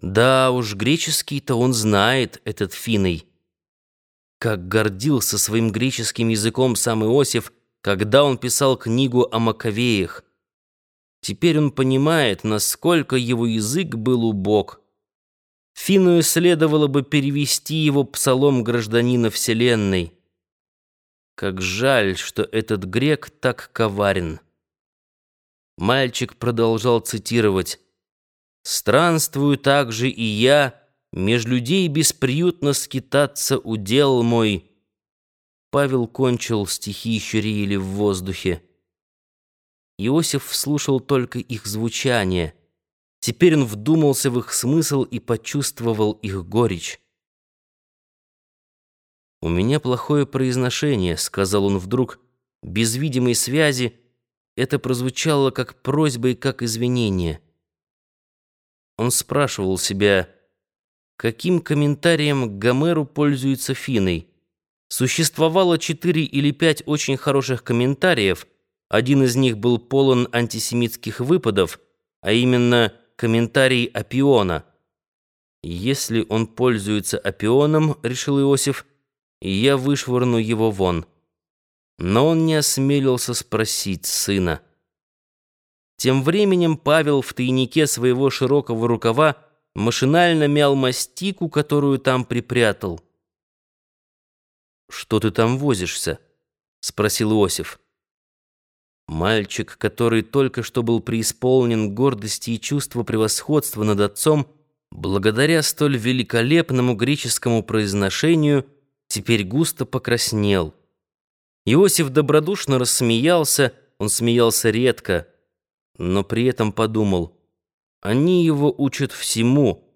Да уж, греческий-то он знает, этот Финой. Как гордился своим греческим языком сам Иосиф, когда он писал книгу о Маковеях. Теперь он понимает, насколько его язык был убог. Финую следовало бы перевести его псалом гражданина Вселенной. Как жаль, что этот грек так коварен. Мальчик продолжал цитировать. «Странствую также и я, меж людей бесприютно скитаться удел мой». Павел кончил, стихи еще реяли в воздухе. Иосиф слушал только их звучание. Теперь он вдумался в их смысл и почувствовал их горечь. «У меня плохое произношение», — сказал он вдруг, без видимой связи, это прозвучало как просьба и как извинение. Он спрашивал себя, каким комментарием Гомеру пользуется Финой. Существовало четыре или пять очень хороших комментариев, один из них был полон антисемитских выпадов, а именно комментарий Апиона. «Если он пользуется Апионом, — решил Иосиф, — я вышвырну его вон» но он не осмелился спросить сына. Тем временем Павел в тайнике своего широкого рукава машинально мял мастику, которую там припрятал. «Что ты там возишься?» — спросил Иосиф. Мальчик, который только что был преисполнен гордости и чувства превосходства над отцом, благодаря столь великолепному греческому произношению, теперь густо покраснел — Иосиф добродушно рассмеялся, он смеялся редко, но при этом подумал, они его учат всему,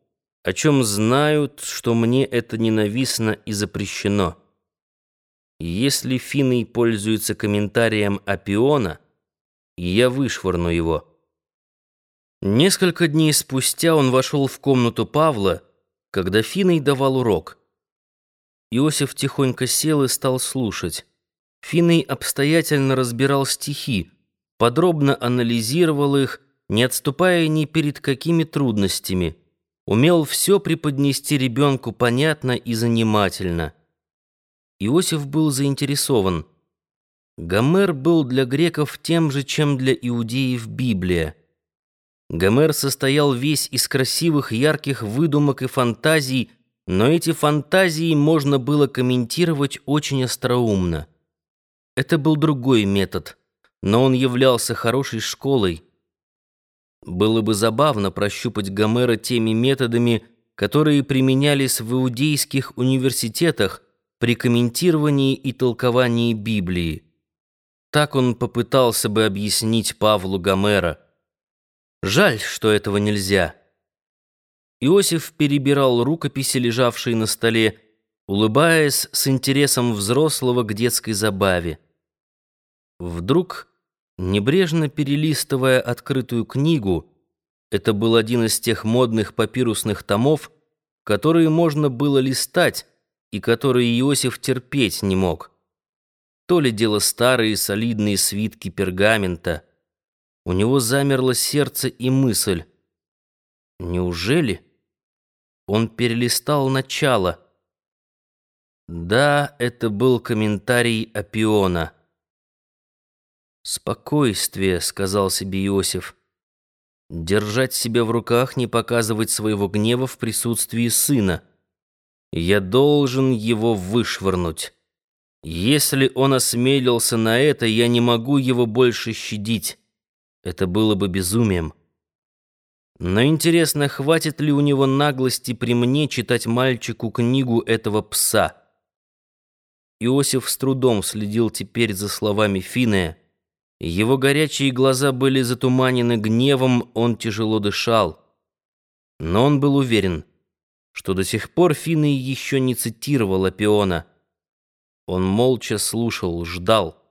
о чем знают, что мне это ненавистно и запрещено. Если Финный пользуется комментарием Апиона, я вышвырну его. Несколько дней спустя он вошел в комнату Павла, когда Финный давал урок. Иосиф тихонько сел и стал слушать. Финный обстоятельно разбирал стихи, подробно анализировал их, не отступая ни перед какими трудностями, умел все преподнести ребенку понятно и занимательно. Иосиф был заинтересован. Гомер был для греков тем же, чем для иудеев Библия. Гомер состоял весь из красивых, ярких выдумок и фантазий, но эти фантазии можно было комментировать очень остроумно. Это был другой метод, но он являлся хорошей школой. Было бы забавно прощупать Гомера теми методами, которые применялись в иудейских университетах при комментировании и толковании Библии. Так он попытался бы объяснить Павлу Гомера. Жаль, что этого нельзя. Иосиф перебирал рукописи, лежавшие на столе, улыбаясь с интересом взрослого к детской забаве. Вдруг, небрежно перелистывая открытую книгу, это был один из тех модных папирусных томов, которые можно было листать и которые Иосиф терпеть не мог. То ли дело старые солидные свитки пергамента. У него замерло сердце и мысль. Неужели? Он перелистал начало. Да, это был комментарий Апиона. «Спокойствие», — сказал себе Иосиф. «Держать себя в руках, не показывать своего гнева в присутствии сына. Я должен его вышвырнуть. Если он осмелился на это, я не могу его больше щадить. Это было бы безумием. Но интересно, хватит ли у него наглости при мне читать мальчику книгу этого пса?» Иосиф с трудом следил теперь за словами Финея. Его горячие глаза были затуманены гневом, он тяжело дышал. Но он был уверен, что до сих пор Финный еще не цитировал Апиона. Он молча слушал, ждал.